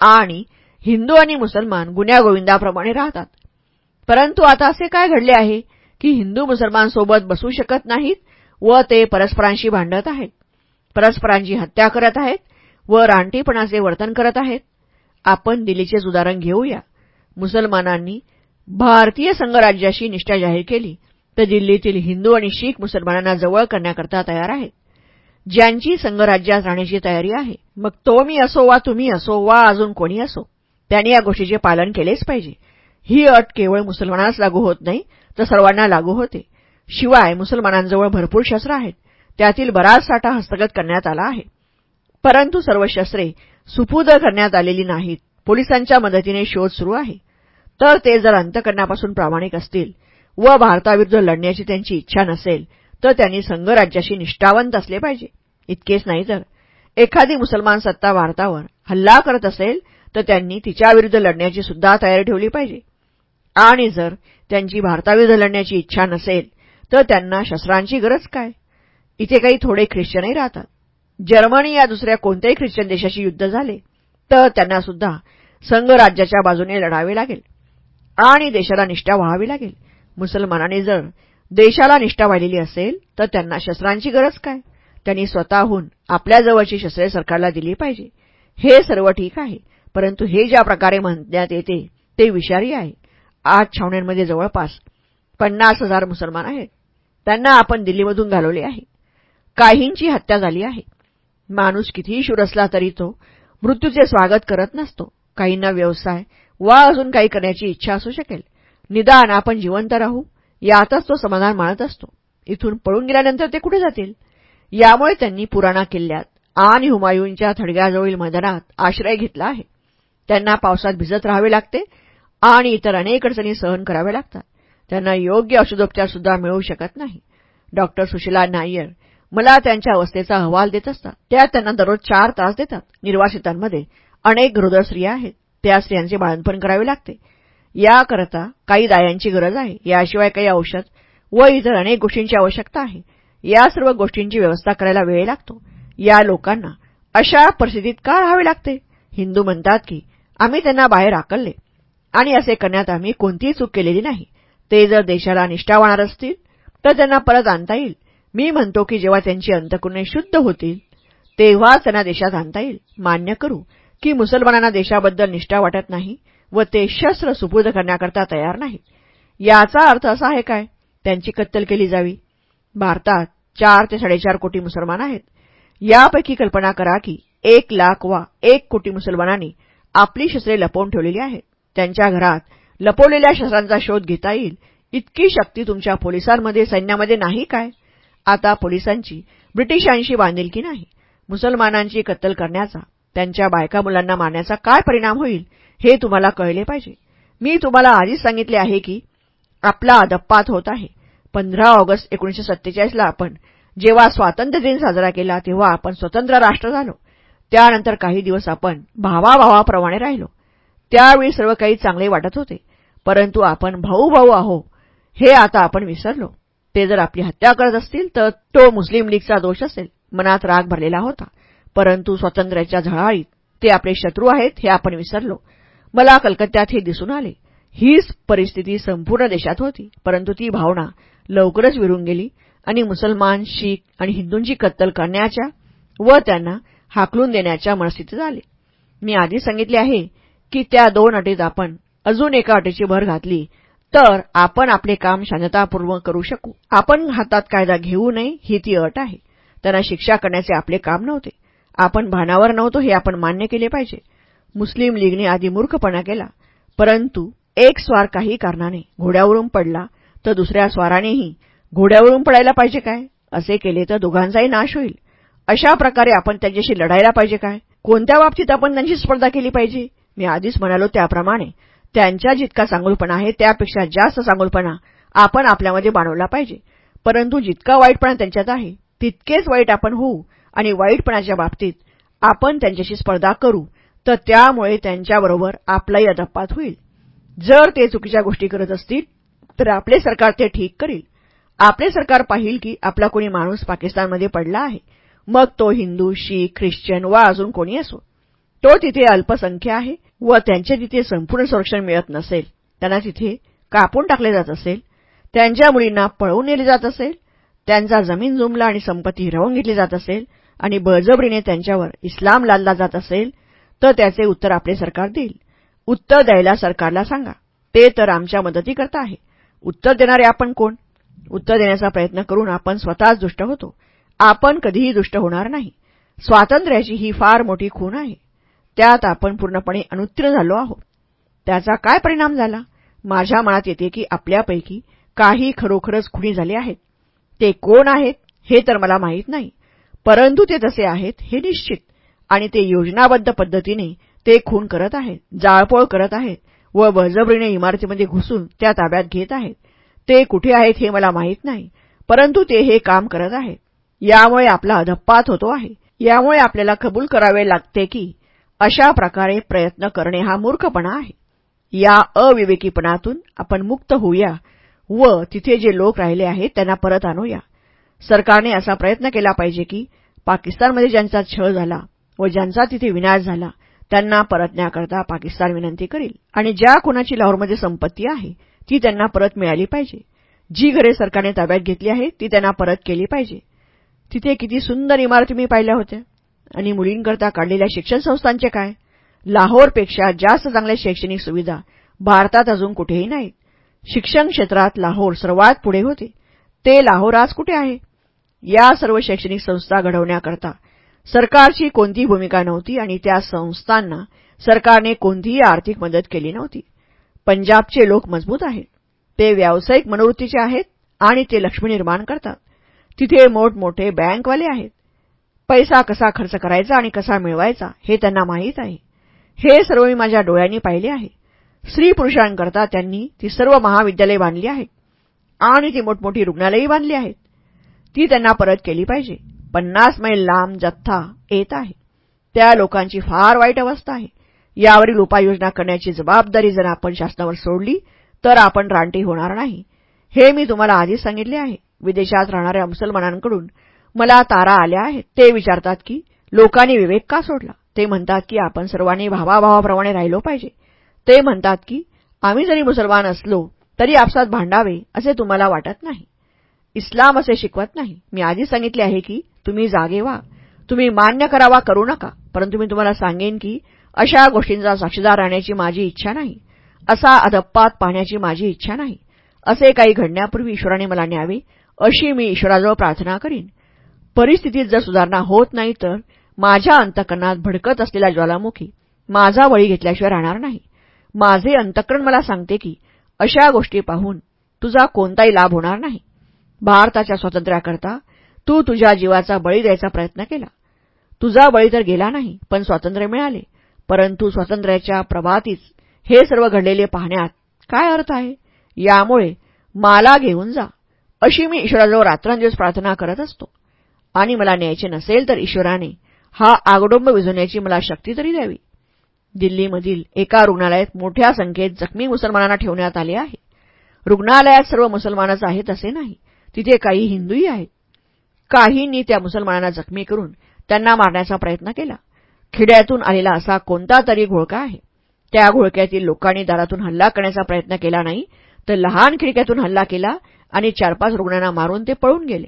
आणि हिंदू आणि मुसलमान गुण्यागोविंदाप्रमाणे राहतात. परंतु आता असे काय घडले आहे की हिंदू मुसलमान सोबत बसू शकत नाहीत व ते परस्परांशी भांडत आहेत? परस्परांची हत्या करत आहेत व रानटीपणाचे वर्तन करत आहेत. आपण दिल्लीचेच उदाहरण घेऊया. मुसलमानांनी भारतीय संघराज्याशी निष्ठा जाहीर केली तर दिल्लीतील हिंदू आणि शीख मुसलमानांना जवळ करण्याकरता तयार आहेत. ज्यांची संघराज्यात राहण्याची तयारी आहे मग तो मी असो वा तुम्ही असो वा अजून कोणी असो त्यांनी या गोष्टीचे पालन केलेच पाहिजे. ही अट केवळ मुसलमानांनाच लागू होत नाही तर सर्वांना लागू होते. शिवाय मुसलमानांजवळ भरपूर शस्त्र आहेत. त्यातील बराच साठा हस्तगत करण्यात आला आहे. परंतु सर्व शस्त्रे सुपूर्द करण्यात आलेली नाहीत. पोलिसांच्या मदतीने शोध सुरू आहे. तर ते जर अंतकरणापासून प्रामाणिक असतील व भारताविरुद्ध लढण्याची त्यांची इच्छा नसेल तर त्यांनी संघराज्याशी निष्ठावंत असले पाहिजे. इतकेच नाही तर एखादी मुसलमान सत्ता भारतावर हल्ला करत असेल तर त्यांनी तिच्याविरुद्ध लढण्याची सुद्धा तयारी ठेवली पाहिजे. आणि जर त्यांची भारताविरुद्ध लढण्याची इच्छा नसेल तर त्यांना शस्त्रांची गरज काय? इथे काही थोडे ख्रिश्चनही राहतात. जर्मनी या दुसऱ्या कोणत्याही ख्रिश्चन देशाशी युद्ध झाले तर त्यांना सुद्धा संघराज्याच्या बाजूने लढावे लागेल आणि देशाला निष्ठा व्हावी लागेल. मुसलमानांनी जर देशाला निष्ठा वाहिलेली असेल तर त्यांना शस्त्रांची गरज काय? त्यांनी स्वतःहून आपल्याजवळची शस्त्रे सरकारला दिली पाहिजे. हे सर्व ठीक आहे परंतु हे ज्या प्रकारे म्हणण्यात येते ते विषारी आहे. आज छावण्यांमध्ये जवळपास पन्नास हजार मुसलमान आहेत. त्यांना आपण दिल्लीमधून घालवले आहे. काहींची हत्या झाली आहे. माणूस कितीही शूर असला तरी तो मृत्यूचे स्वागत करत नसतो. काहींना व्यवसाय वा अजून काही करण्याची इच्छा असू शकेल. निदान आपण जिवंत राहू यातच तो समाधान मानत असतो. इथून पळून गेल्यानंतर ते कुठे जातील? यामुळे त्यांनी पुराणा किल्ल्यात आणि हुमायूंच्या थडग्याजवळील मैदानात आश्रय घेतला आहे. त्यांना पावसात भिजत राहावे लागते आणि इतर अनेक अडचणी सहन कराव्या लागतात. त्यांना योग्य औषधोपचार सुद्धा मिळू शकत नाही. डॉक्टर सुशीला नायर मला त्यांच्या अवस्थेचा अहवाल देत असतात. त्या त्यांना दररोज चार तास देतात. निर्वासितांमध्ये अनेक हृदय स्त्रिया आहेत. त्या स्त्रियांचे बाळणपण करावे लागते. याकरता काही दायांची गरज आहे. याशिवाय काही औषध व इतर अनेक गोष्टींची आवश्यकता आहे. या सर्व गोष्टींची व्यवस्था करायला वेळ लागतो. या लोकांना अशा परिस्थितीत का राहावे लागते? हिंदू म्हणतात की आम्ही त्यांना बाहेर आकलले. आणि असे करण्यात आम्ही कोणतीही चूक केलेली नाही. ते जर देशाला निष्ठावाणार असतील तर त्यांना परत आणता येईल. मी म्हणतो की जेव्हा त्यांची अंतकुणे शुद्ध होतील तेव्हाच त्यांना देशात आणता येईल. मान्य करू की मुसलमानांना देशाबद्दल निष्ठा वाटत नाही व ते शस्त्र सुपूर्द करण्याकरता तयार नाही याचा अर्थ असा आहे काय? त्यांची कत्तल केली जावी. भारतात चार ते साडेचार कोटी मुसलमान आहेत. यापैकी कल्पना करा की एक लाख वा एक कोटी मुसलमानांनी आपली शस्त्रे लपवून ठेवलेली आहेत. त्यांच्या घरात लपवलेल्या शस्त्रांचा शोध घेता येईल. इतकी शक्ती तुमच्या पोलिसांमध्ये सैन्यामध्ये नाही काय? आता पोलिसांची ब्रिटिशांशी बांधिलकी नाही? मुसलमानांची कत्तल करण्याचा त्यांच्या बायका मुलांना मारण्याचा काय परिणाम होईल हे तुम्हाला कळले पाहिजे. मी तुम्हाला आधीच सांगितले आहे की आपला अदप्पात होत आहे. पंधरा ऑगस्ट एकोणीशे सत्तेचाळीसला आपण जेव्हा स्वातंत्र्य दिन साजरा केला तेव्हा आपण स्वतंत्र राष्ट्र झालो. त्यानंतर काही दिवस आपण भावाभावाप्रमाणे राहिलो. त्यावेळी सर्व काही चांगले वाटत होते परंतु आपण भाऊ भाऊ आहो हे आता आपण विसरलो. ते जर आपली हत्या करत असतील तर तो मुस्लिम लीगचा दोष असेल. मनात राग भरलेला होता. परंतु स्वातंत्र्याच्या झळाळीत ते आपले शत्रू आहेत हे आपण विसरलो. मला कलकत्त्यात हे दिसून आले. हीच परिस्थिती संपूर्ण देशात होती. परंतु ती भावना लवकरच विरून गेली आणि मुसलमान शीख आणि हिंदूंची कत्तल करण्याच्या व त्यांना हाकलून देण्याच्या मनस्थितीत आले. मी आधी सांगितले आहे की त्या दोन अटीत आपण अजून एका अटीची भर घातली तर आपण आपले काम शांततापूर्वक करू शकू. आपण हातात कायदा घेऊ नये ही ती अट आहे. त्यांना शिक्षा करण्याचे आपले काम नव्हते. आपण भानावर नव्हतो हे आपण मान्य केले पाहिजे. मुस्लिम लीगने आधी मूर्खपणा केला. परंतु एक स्वार काही कारणाने घोड्यावरून पडला तर दुसऱ्या स्वारानेही घोड्यावरून पडायला पाहिजे काय? असे केले तर दोघांचाही नाश होईल. अशा प्रकारे आपण त्यांच्याशी लढायला पाहिजे काय? कोणत्या बाबतीत आपण त्यांची स्पर्धा केली पाहिजे? मी आधीच म्हणालो त्याप्रमाणे त्यांच्या जितका चांगुलपणा आहे त्यापेक्षा जास्त चांगुलपणा आपण आपल्यामध्ये बाणवला पाहिजे. परंतु जितका वाईटपणा त्यांच्यात आहे तितकेच वाईट आपण होऊ आणि वाईटपणाच्या बाबतीत आपण त्यांच्याशी स्पर्धा करू तर त्यामुळे त्यांच्याबरोबर आपलाही अधपात होईल. जर ते चुकीच्या गोष्टी करत असतील तर आपले सरकार ते ठीक करील. आपले सरकार पाहिल की आपला कोणी माणूस पाकिस्तानमध्ये पडला आहे. मग तो हिंदू शीख ख्रिश्चन वा अजून कोणी असो. तो तिथे अल्पसंख्य आहे. व त्यांचे तिथे संपूर्ण संरक्षण मिळत नसेल त्यांना तिथे कापून टाकले जात असेल त्यांच्या मुलींना पळवून नेले जात असेल त्यांचा जमीन जुमला आणि संपत्ती हिरवून घेतली जात असेल आणि बळजबरीने त्यांच्यावर इस्लाम लादला जात असेल तर त्याचे उत्तर आपले सरकार देईल. उत्तर द्यायला सरकारला सांगा. ते तर आमच्या मदतीकरता आहे. उत्तर देणारे आपण कोण? उत्तर देण्याचा प्रयत्न करून आपण स्वतःच दुष्ट होतो. आपण कधीही दुष्ट होणार नाही. स्वातंत्र्याची ही फार मोठी खून आहे. त्यात आपण पूर्णपणे अनुत्तीर्ण झालो आहोत. त्याचा काय परिणाम झाला? माझ्या मनात येते की आपल्यापैकी काही खरोखरच खुणी झाले आहेत. ते कोण आहेत हे तर मला माहीत नाही. परंतु ते तसे आहेत हे निश्चित आणि ते योजनाबद्ध पद्धतीने ते खून करत आहेत जाळपोळ करत आहेत व बळजबरीने इमारतीमध्ये घुसून त्या ताब्यात घेत आहेत. ते कुठे आहेत हे मला माहीत नाही परंतु ते हे काम करत आहेत. यामुळे आपला अधप्पात होतो आहे. यामुळे आपल्याला कबूल करावे लागते की अशा प्रकारे प्रयत्न करणे हा मूर्खपणा आहे. या अविवेकीपणातून आपण मुक्त होऊया व तिथे जे लोक राहिले आहेत त्यांना परत आणूया. सरकारने असा प्रयत्न केला पाहिजे की पाकिस्तानमध्ये ज्यांचा छळ झाला व ज्यांचा तिथे विनाश झाला त्यांना परतण्याकरता पाकिस्तान विनंती करील. आणि ज्या कोणाची लाहोरमध्ये संपत्ती आहे ती त्यांना परत मिळाली पाहिजे. जी घरे सरकारने ताब्यात घेतली आहेत ती त्यांना परत केली पाहिजे. तिथे किती सुंदर इमारती मी पाहिल्या होत्या. आणि मुलींकरता काढलेल्या शिक्षण संस्थांचे काय? लाहोरपेक्षा जास्त चांगल्या शैक्षणिक सुविधा भारतात अजून कुठेही नाहीत. शिक्षण क्षेत्रात लाहोर सर्वात पुढे होते. ते लाहोर आज कुठे आहे? या सर्व शैक्षणिक संस्था घडवण्याकरता सरकारची कोणतीही भूमिका नव्हती आणि त्या संस्थांना सरकारने कोणतीही आर्थिक मदत केली नव्हती. पंजाबचे लोक मजबूत आहेत. ते व्यावसायिक मनोवृत्तीचे आहेत आणि ते लक्ष्मी निर्माण करतात. तिथे मोठमोठे बँकवाले आहेत. पैसा कसा खर्च करायचा आणि कसा मिळवायचा हे त्यांना माहीत आहे. हे सर्व मी माझ्या डोळ्यांनी पाहिले आहे. स्त्री पुरुषांकरता त्यांनी ती सर्व महाविद्यालये बांधली आहेत. आणि ती मोठमोठी रुग्णालयही बांधली आहेत. ती त्यांना परत केली पाहिजे. पन्नास मैल लांब जथ्था येत आहे. त्या लोकांची फार वाईट अवस्था आहे. यावरील उपाययोजना करण्याची जबाबदारी जर आपण शासनावर सोडली तर आपण रानटी होणार नाही. हे मी तुम्हाला आधीच सांगितले आहे. विदेशात राहणाऱ्या मुसलमानांकडून मला तारा आल्या आहेत. ते विचारतात की लोकांनी विवेक का सोडला? ते म्हणतात की आपण सर्वांनी भावाभावाप्रमाणे राहिलो पाहिजे. ते म्हणतात की आम्ही जरी मुसलमान असलो तरी आपसात भांडावे असे तुम्हाला वाटत नाही. इस्लाम असे शिकवत नाही. मी आधीच सांगितले आहे की तुम्ही जागे व्हा. तुम्ही मान्य करावा करू नका. परंतु मी तुम्हाला सांगेन की अशा गोष्टींचा साक्षीदार राहण्याची माझी इच्छा नाही. असा अधप्पात पाहण्याची माझी इच्छा नाही. असे काही घडण्यापूर्वी ईश्वराने मला न्यावे अशी मी ईश्वराजवळ प्रार्थना करीन. परिस्थितीत जर सुधारणा होत नाही तर माझ्या अंतकरणात भडकत असलेला ज्वालामुखी माझा बळी घेतल्याशिवाय राहणार नाही. माझे अंतकरण मला सांगते की अशा गोष्टी पाहून तुझा कोणताही लाभ होणार नाही. भारताच्या स्वातंत्र्याकरता तू तुझ्या जीवाचा बळी द्यायचा प्रयत्न केला. तुझा बळी तर गेला नाही पण स्वातंत्र्य मिळाले. परंतु स्वातंत्र्याच्या प्रभातीच हे सर्व घडलेले पाहण्यात काय अर्थ आहे? यामुळे मला घेऊन जा. अशी मी ईश्वराजवळ रात्रंदिवस प्रार्थना करत असतो. आणि मला न्यायचे नसेल तर ईश्वराने हा आगडोंब विझवण्याची मला शक्ती तरी द्यावी. दिल्लीमधील एका रुग्णालयात मोठ्या संख्येत जखमी मुसलमानांना ठेवण्यात आले आहे. रुग्णालयात सर्व मुसलमानच आहेत असे नाही. तिथे काही हिंदूही आहेत. काहींनी त्या मुसलमानांना जखमी करून त्यांना मारण्याचा प्रयत्न केला. खिड्यातून आलेला असा कोणता तरी घोळका आहे. त्या घोळक्यातील लोकांनी दारातून हल्ला करण्याचा प्रयत्न केला नाही तर लहान खिडक्यातून हल्ला केला आणि चार पाच रुग्णांना मारून ते पळून गेले.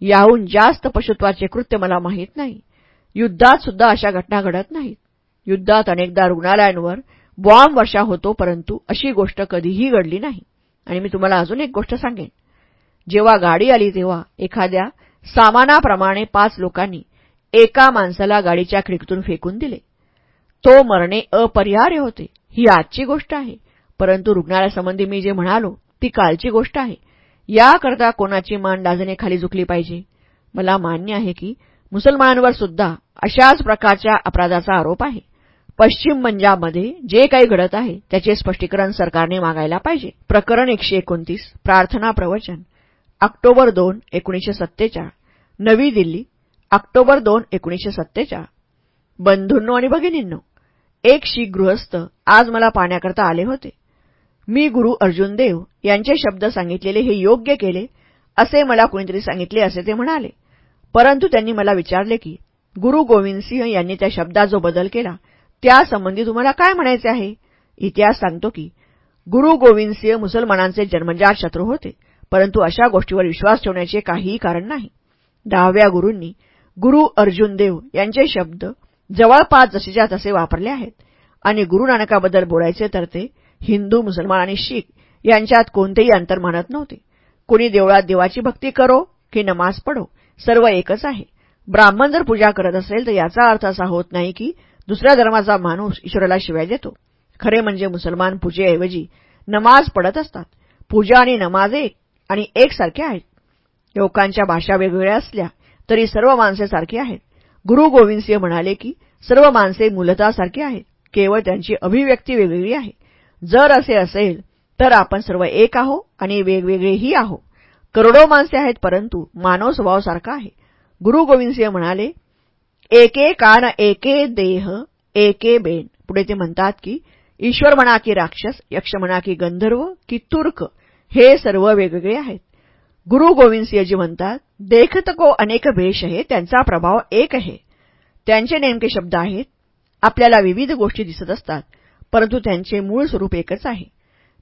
याहून जास्त पशुत्वाचे कृत्य मला माहीत नाही. युद्धात सुद्धा अशा घटना घडत नाहीत. युद्धात अनेकदा रुग्णालयांवर बॉम्ब वर्षा होतो परंतु अशी गोष्ट कधीही घडली नाही. आणि मी तुम्हाला अजून एक गोष्ट सांगेन. जेव्हा गाडी आली तेव्हा एखाद्या सामानाप्रमाणे पाच लोकांनी एका माणसाला गाडीच्या खिडकीतून फेकून दिले. तो मरणे अपरिहार्य होते. ही आजची गोष्ट आहे. परंतु रुग्णालयासंबंधी मी जे म्हणालो ती कालची गोष्ट आहे. याकरता कोणाची मान डाजणे खाली झुकली पाहिजे? मला मान्य आहे की मुसलमानांवर सुद्धा अशाच प्रकारच्या अपराधाचा आरोप आहे. पश्चिम पंजाबमध्ये जे काही घडत आहे त्याचे स्पष्टीकरण सरकारने मागायला पाहिजे. प्रकरण एकशे एकोणतीस प्रार्थना प्रवचन. ऑक्टोबर दोन एकोणीसशे सत्तेचाळ. नवी दिल्ली ऑक्टोबर दोन एकोणीसशे सत्तेचाळ. बंधूंनो आणि भगिनींनो एक शीख गृहस्थ आज मला पाण्याकरता आले होते. मी गुरु अर्जुन देव यांचे शब्द सांगितलेले हे योग्य केले असे मला कुणीतरी सांगितले असे ते म्हणाले. परंतु त्यांनी मला विचारले की गुरु गोविंद सिंह यांनी त्या शब्दात जो बदल केला त्यासंबंधी तुम्हाला काय म्हणायचे आहे? इतिहास सांगतो की गुरु गोविंद सिंह मुसलमानांचे जन्मजात शत्रू होते परंतु अशा गोष्टीवर विश्वास ठेवण्याचे काहीही कारण नाही. दहाव्या गुरूंनी गुरु अर्जुन देव यांचे शब्द जवळपास जसेच्या तसे वापरले आहेत आणि गुरु नानकाबद्दल बोलायचे तर ते हिंदू मुसलमान आणि शीख यांच्यात कोणतेही अंतर मानत नव्हते. कुणी देवळात देवाची भक्ती करो की नमाज पडो सर्व एकच आहे. ब्राह्मण जर पूजा करत असेल तर याचा अर्थ असा होत नाही की दुसऱ्या धर्माचा माणूस ईश्वराला शिवाय देतो. खरे म्हणजे मुसलमान पूजेऐवजी नमाज पडत असतात. पूजा आणि नमाज एक आणि एकसारखे आहेत. लोकांच्या भाषा वेगवेगळ्या असल्या तरी सर्व माणसे सारखी आहेत. गुरु गोविंदसिंह म्हणाले की सर्व माणसे मूलतः सारखी आहेत. केवळ त्यांची अभिव्यक्ती वेगवेगळी आहे. जर असे असेल तर आपण सर्व एक आहो आणि वेगवेगळेही आहो. करोडो माणसे आहेत परंतु मानव स्वभाव सारखा आहे. गुरु गोविंदसिंह म्हणाले एके कान एके देह एके बेन पुढे ते म्हणतात की ईश्वर म्हणा की राक्षस यक्ष म्हणा की गंधर्व की तुर्क हे सर्व वेगवेगळे आहेत. गुरु गोविंदसिंहजी म्हणतात देखत को अनेक भेष आहे त्यांचा प्रभाव एक आहे. त्यांचे नेमके शब्द आहेत आपल्याला विविध गोष्टी दिसत असतात. परंतु त्यांचे मूळ स्वरूप एकच आहे.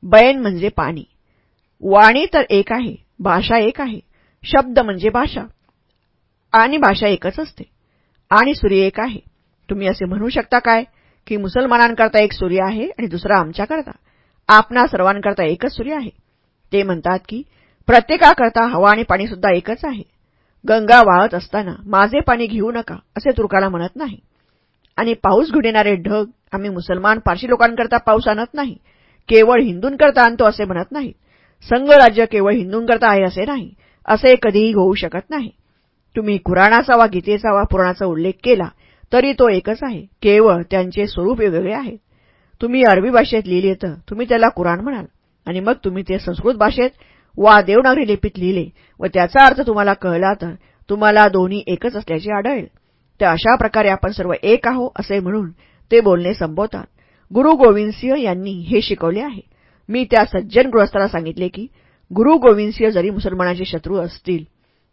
बयन म्हणजे पाणी. वाणी तर एक आहे भाषा एक आहे. शब्द म्हणजे भाषा. आणि भाषा एकच असते. आणि सूर्य एक आहे. तुम्ही असे म्हणू शकता काय? की मुसलमानांकरता एक सूर्य आहे आणि दुसरा आमच्याकरता. आपणा सर्वांकरता एकच सूर्य आहे. ते म्हणतात की प्रत्येकाकरता हवा आणि पाणीसुद्धा एकच आहे. गंगा वाहत असताना माझे पाणी घेऊ नका असे तुर्काला म्हणत नाही. आणि पाऊस घडविणारे ढग आम्ही मुसलमान पारशी लोकांकरता पाऊस आणत नाही. केवळ हिंदूंकरता आणतो असे म्हणत नाही. संघराज्य केवळ हिंदूंकरता आहे असे नाही. असे कधीही होऊ शकत नाही. तुम्ही कुराणाचा वा गीतेचा वा पुराणाचा उल्लेख केला तरी तो एकच आहे. केवळ त्यांचे स्वरूप वेगवेगळे आहे. तुम्ही अरबी भाषेत लिहिले तर तुम्ही त्याला कुराण म्हणाल. आणि मग तुम्ही ते संस्कृत भाषेत वा देवनागरी लिपीत लिहिले व त्याचा अर्थ तुम्हाला कळला तर तुम्हाला दोन्ही एकच असल्याचे आढळेल. तर अशा प्रकारे आपण सर्व एक आहो असे म्हणून ते बोलणे संबोधतात गुरु गोविंदसिंह यांनी हे शिकवले आहे. मी त्या सज्जन गृहस्थाला सांगितले की गुरु गोविंदसिंह जरी मुसलमानाचे शत्रू असतील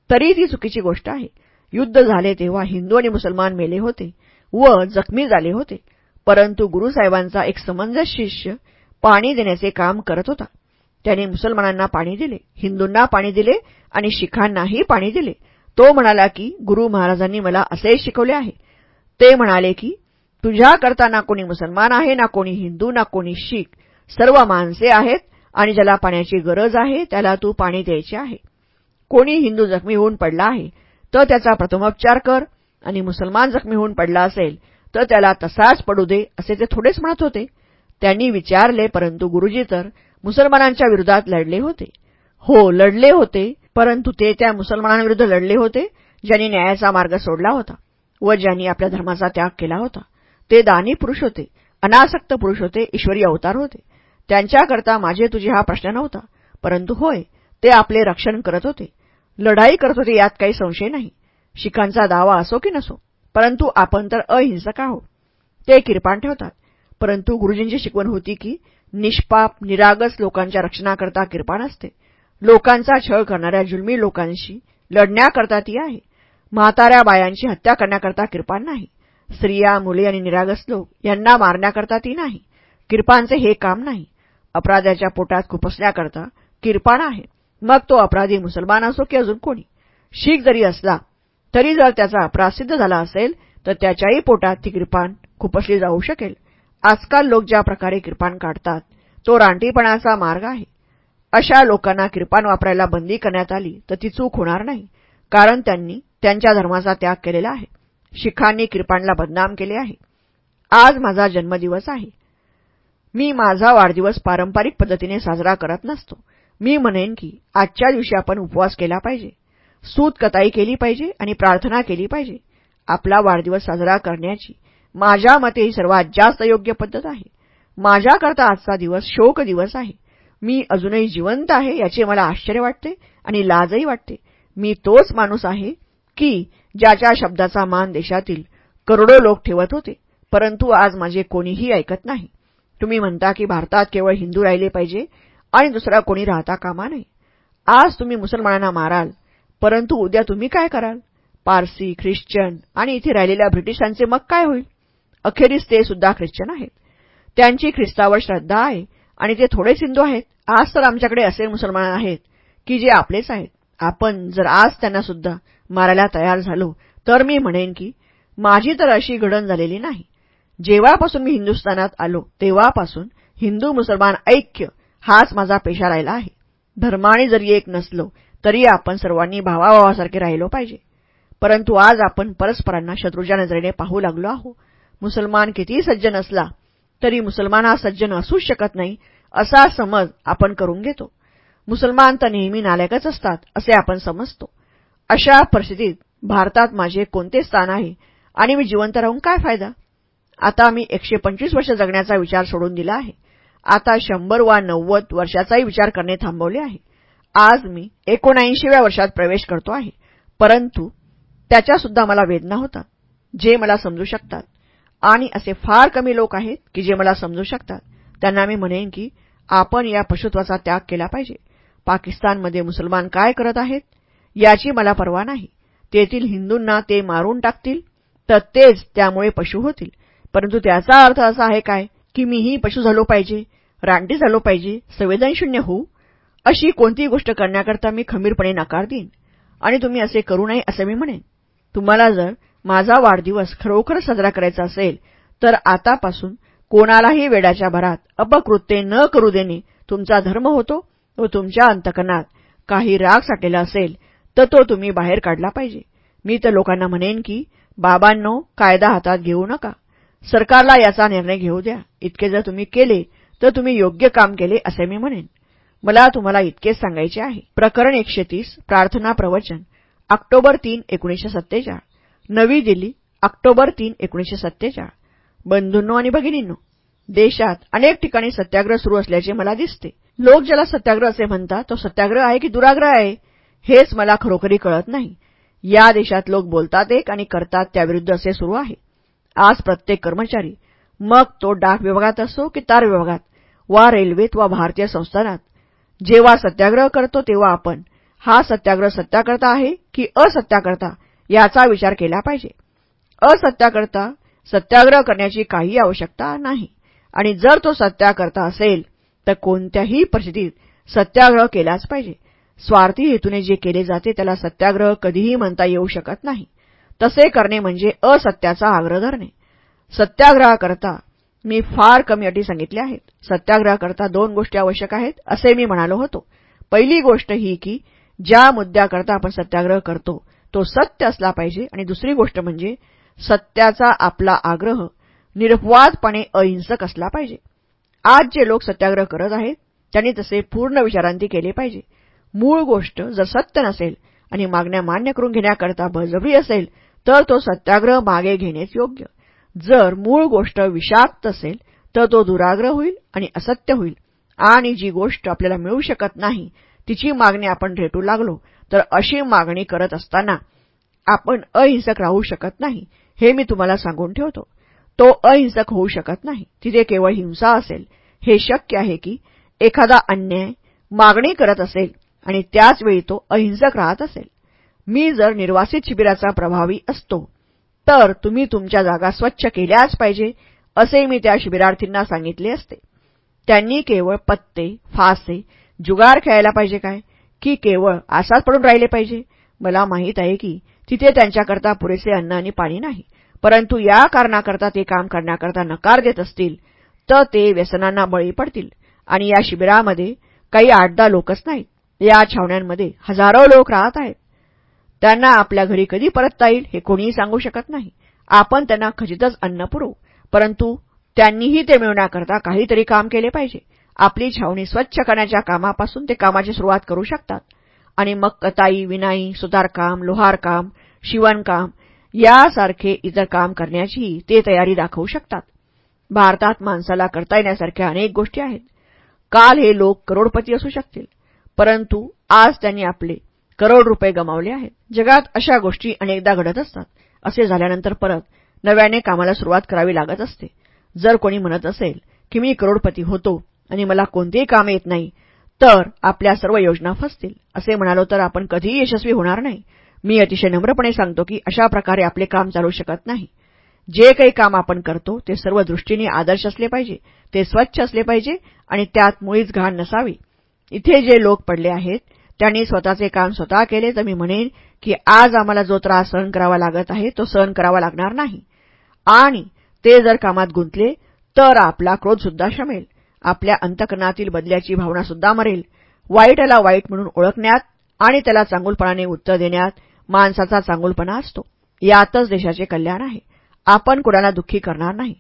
तरी ती चुकीची गोष्ट आहे. युद्ध झाले तेव्हा हिंदू आणि मुसलमान मेले होते व जखमी झाले होते. परंतु गुरुसाहेबांचा एक समंजस शिष्य पाणी देण्याचे काम करत होता. त्याने मुसलमानांना पाणी दिले हिंदूंना पाणी दिले आणि शिखांनाही पाणी दिले. तो म्हणाला की गुरु महाराजांनी मला असे शिकवले आहे. ते म्हणाले की तुझ्याकरता ना कोणी मुसलमान आहे ना कोणी हिंदू ना कोणी शीख. सर्व माणसे आहेत आणि ज्याला पाण्याची गरज आहे त्याला तू पाणी द्यायचे आहे. कोणी हिंदू जखमी होऊन पडला आहे तर त्याचा प्रथमोपचार कर. आणि मुसलमान जखमी होऊन पडला असेल तर त्याला तसाच पडू दे असे ते थोडेच म्हणत होते. त्यांनी विचारले परंतु गुरुजी तर मुसलमानांच्या विरोधात लढले होते. हो लढले होते. परंतु ते त्या मुसलमानांविरुद्ध लढले होते ज्यांनी न्यायाचा मार्ग सोडला होता व ज्यांनी आपल्या धर्माचा त्याग केला होता. ते दानी पुरुष होते अनासक्त पुरुष होते ईश्वरी अवतार होते. त्यांच्याकरता माझे तुझे हा प्रश्न नव्हता परंतु होय ते आपले रक्षण करत होते. लढाई करत होते यात काही संशय नाही. शिखांचा दावा असो की नसो परंतु आपण तर अहिंसक आहोत. ते किरपाण ठेवतात. परंतु गुरुजींची शिकवण होती की निष्पाप निरागस लोकांच्या रक्षणाकरता किरपाण असते. लोकांचा छळ करणाऱ्या जुलमी लोकांशी लढण्याकरता ती आहे. म्हाताऱ्या बायांची हत्या करण्याकरता किरपान नाही. स्त्रिया मुले आणि निरागस लोक यांना मारण्याकरता ती नाही. किरपांचे हे काम नाही. अपराध्याच्या पोटात खुपसण्याकरता किरपाण आहे. मग तो अपराधी मुसलमान असो की अजून कोणी? शीख जरी असला तरी जर त्याचा अपराध सिद्ध झाला असेल तर त्याच्याही पोटात ती किरपान खुपसली जाऊ शकेल. आजकाल लोक ज्या प्रकारे किरपान काढतात तो रानटीपणाचा मार्ग आहे. अशा लोकांना किरपाण वापरायला बंदी करण्यात आली तर ती चूक होणार नाही. कारण त्यांनी त्यांच्या धर्माचा त्याग केलेला आहे. शिखांनी किरपाणला बदनाम केले आहे. आज माझा जन्मदिवस आहे. मी माझा वाढदिवस पारंपरिक पद्धतीने साजरा करत नसतो. मी म्हणेन की आजच्या दिवशी आपण उपवास केला पाहिजे. सूत कताई केली पाहिजे आणि प्रार्थना केली पाहिजे. आपला वाढदिवस साजरा करण्याची माझ्या मते ही सर्वात जास्त योग्य पद्धत आहे. माझ्याकरता आजचा दिवस शोक दिवस आहे. मी अजूनही जिवंत आहे याचे मला आश्चर्य वाटते आणि लाजही वाटते. मी तोच माणूस आहे की ज्याच्या शब्दाचा मान देशातील करोडो लोक ठेवत होते परंतु आज माझे कोणीही ऐकत नाही. तुम्ही म्हणता की भारतात केवळ हिंदू राहिले पाहिजे आणि दुसरा कोणी राहता कामा नये. आज तुम्ही मुसलमानांना माराल परंतु उद्या तुम्ही काय कराल? पारसी ख्रिश्चन आणि इथे राहिलेल्या ब्रिटिशांचे मग काय होईल? अखेरीस ते सुद्धा ख्रिश्चन आहेत. त्यांची ख्रिस्तावर श्रद्धा आहे. आणि ते थोडेच हिंदू आहेत. आज तर आमच्याकडे असे मुसलमान आहेत की जे आपलेच आहेत. आपण जर आज त्यांना सुद्धा मारायला तयार झालो तर मी म्हणेन की माझी तर अशी घडण झालेली नाही. जेव्हापासून मी हिंदुस्थानात आलो तेव्हापासून हिंदू मुसलमान ऐक्य हाच माझा पेशा राहिला आहे. धर्माने जरी एक नसलो तरी आपण सर्वांनी भावाभावासारखे राहिलो पाहिजे. परंतु आज आपण परस्परांना शत्रूच्या नजरेने पाहू लागलो आहो मुसलमान कितीही सज्जन असला तरी मुसलमान हा सज्जन असूच शकत नाही असा समज आपण करून घेतो. मुसलमान तर नेहमी नालायकच असतात असे आपण समजतो. अशा परिस्थितीत भारतात माझे कोणते स्थान आहे आणि मी जिवंत राहून काय फायदा? आता मी एकशे पंचवीस वर्ष जगण्याचा विचार सोडून दिला आहे. आता शंभर वा नव्वद वर्षाचाही विचार करणे थांबवले आहे. आज मी एकोणऐंशीव्या वर्षात प्रवेश करतो आहे. परंतु त्याच्यासुद्धा मला वेदना होतात जे मला समजू शकतात. आणि असे फार कमी लोक आहेत की जे मला समजू शकतात. त्यांना मी म्हणेन की आपण या पशुत्वाचा त्याग केला पाहिजे. पाकिस्तानमध्ये मुसलमान काय करत आहेत? याची मला पर्वा नाही. तेथील हिंदूंना ते मारून टाकतील तर तेच त्यामुळे पशु होतील. परंतु त्याचा अर्थ असा आहे काय? की मीही पशु झालो पाहिजे रानटी झालो पाहिजे संवेदनशून्य होऊ? अशी कोणतीही गोष्ट करण्याकरता मी खंबीरपणे नकार देईन. आणि तुम्ही असे करू नये असे मी म्हणेन. तुम्हाला जर माझा वाढदिवस खरोखर साजरा करायचा असेल तर आतापासून कोणालाही वेडाच्या भरात अपकृत्ये न करू देणे तुमचा धर्म होतो व तुमच्या अंतकनात काही राग साठलेला असेल तर तो तुम्ही बाहेर काढला पाहिजे. मी तर लोकांना म्हणेन की बाबांनो कायदा हातात घेऊ नका. सरकारला याचा निर्णय घेऊ द्या. इतके जर तुम्ही केले तर तुम्ही योग्य काम केले असे मी म्हणेन. मला तुम्हाला इतकेच सांगायचे आहे. प्रकरण एकशे तीस प्रार्थना प्रवचन ऑक्टोबर तीन एकोणीशे सत्तेचाळ नवी दिल्ली ऑक्टोबर तीन एकोणीशे सत्तेचाळ. बंधूंनो आणि भगिनींनो देशात अनेक ठिकाणी सत्याग्रह सुरू असल्याचे मला दिसते. लोक ज्याला सत्याग्रह असे म्हणतात तो सत्याग्रह आहे की दुराग्रह आहे हेच मला खरोखरी कळत नाही. या देशात लोक बोलतात एक आणि करतात त्याविरुद्ध असे सुरू आहे. आज प्रत्येक कर्मचारी मग तो डाक विभागात असो की तार विभागात वा रेल्वेत वा भारतीय संस्थानात जेव्हा सत्याग्रह करतो तेव्हा आपण हा सत्याग्रह सत्याकरता आहे की असत्याकरता याचा विचार केला पाहिजे. असत्याकरता सत्याग्रह करण्याची काही आवश्यकता नाही. आणि जर तो सत्याकरता असेल तर कोणत्याही परिस्थितीत सत्याग्रह केलाच पाहिजे. स्वार्थी हेतूने जे केले जाते त्याला सत्याग्रह कधीही म्हणता येऊ शकत नाही. तसे करणे म्हणजे असत्याचा आग्रह धरणे. सत्याग्रहाकरता मी फार कमी अटी सांगितल्या आहेत. सत्याग्रहाकरता दोन गोष्टी आवश्यक आहेत असे मी म्हणालो होतो. पहिली गोष्ट ही की ज्या मुद्द्याकरता आपण सत्याग्रह करतो तो सत्य असला पाहिजे. आणि दुसरी गोष्ट म्हणजे सत्याचा आपला आग्रह निरपवादपणे अहिंसक असला पाहिजे. आज जे लोक सत्याग्रह करत आहेत त्यांनी तसे पूर्ण विचारांती केले पाहिजे. मूळ गोष्ट जर सत्य नसेल आणि मागण्या मान्य करून घेण्याकरता बळजबरी असेल तर तो सत्याग्रह मागे घेणेच योग्य. जर मूळ गोष्ट विषाक्त असेल तर तो दुराग्रह होईल आणि असत्य होईल. आणि जी गोष्ट आपल्याला मिळू शकत नाही तिची मागणी आपण रेटू लागलो तर अशी मागणी करत असताना आपण अहिंसक राहू शकत नाही हे मी तुम्हाला सांगून ठेवतो. तो अहिंसक होऊ शकत नाही तिथे केवळ हिंसा असेल. हे शक्य आहे की एखादा अन्याय मागणी करत असेल आणि त्याचवेळी तो अहिंसक राहत असेल. मी जर निर्वासित शिबिराचा प्रभावी असतो तर तुम्ही तुमच्या जागा स्वच्छ केल्याच पाहिजे असे मी त्या शिबिरार्थींना सांगितले असते. त्यांनी केवळ पत्ते फासे जुगार खेळायला पाहिजे काय? की केवळ आसाच पडून राहिले पाहिजे? मला माहीत आहे की तिथे त्यांच्याकरता पुरेसे अन्न आणि पाणी नाही. परंतु या कारणाकरता ते काम करण्याकरता नकार देत असतील तर ते व्यसनांना बळी पडतील. आणि या शिबिरामध्ये काही आठ दहा लोकच नाहीत. या छावण्यांमध्ये हजारो लोक राहत आहेत. त्यांना आपल्या घरी कधी परतता येईल हे कोणीही सांगू शकत नाही. आपण त्यांना खचितच अन्न पुरवू. परंतु त्यांनीही ते मिळवण्याकरता काहीतरी काम केले पाहिजे. आपली छावणी स्वच्छ करण्याच्या कामापासून ते कामाची सुरुवात करू शकतात. आणि मग कताई विनाई सुतारकाम लोहारकाम शिवणकाम यासारखे इतर काम करण्याचीही ते तयारी दाखवू शकतात. भारतात माणसाला करता येण्यासारख्या अनेक गोष्टी आहेत. काल हे लोक करोडपती असू शकतील परंतु आज त्यांनी आपले करोड रुपये गमावले आहेत. जगात अशा गोष्टी अनेकदा घडत असतात. असे झाल्यानंतर परत नव्याने कामाला सुरुवात करावी लागत असते. जर कोणी म्हणत असेल की मी करोडपती होतो आणि मला कोणतेही काम येत नाही तर आपल्या सर्व योजना फसतील. असे म्हणालो तर आपण कधीही यशस्वी होणार नाही. मी अतिशय नम्रपणे सांगतो की अशा प्रकारे आपले काम चालू शकत नाही. जे काही काम आपण करतो ते सर्व दृष्टीने आदर्श असले पाहिजे ते स्वच्छ असले पाहिजे आणि त्यात मुळीच घाण नसावी. इथे जे लोक पडले आहेत त्यांनी स्वतःचे काम स्वतः केले तर मी म्हणेन की आज आम्हाला जो त्रास सहन करावा लागत आहे तो सहन करावा लागणार नाही. आणि ते जर कामात गुंतले तर आपला क्रोधसुद्धा शमेल. आपल्या अंतकरणातील बदल्याची भावनासुद्धा मरेल. वाईटाला वाईट म्हणून ओळखण्यात आणि त्याला चांगुलपणाने उत्तर देण्यात माणसाचा चांगुलपणा असतो. यातच देशाचे कल्याण आहे. आपण कुणाला दुःखी करणार नाही.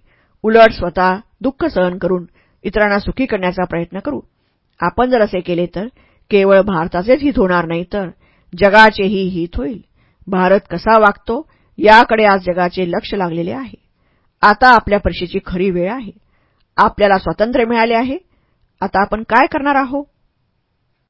उलट स्वतः दुःख सहन करून इतरांना सुखी करण्याचा प्रयत्न करू. आपण जर असे केले तर केवळ भारताचेच हित होणार नाही तर जगाचेही हित होईल. भारत कसा वागतो याकडे आज जगाचे लक्ष लागलेले आहे. आता आपल्या परीक्षेची खरी वेळ आहे. आपल्याला स्वातंत्र्य मिळाले आहे. आता आपण काय करणार आहोत?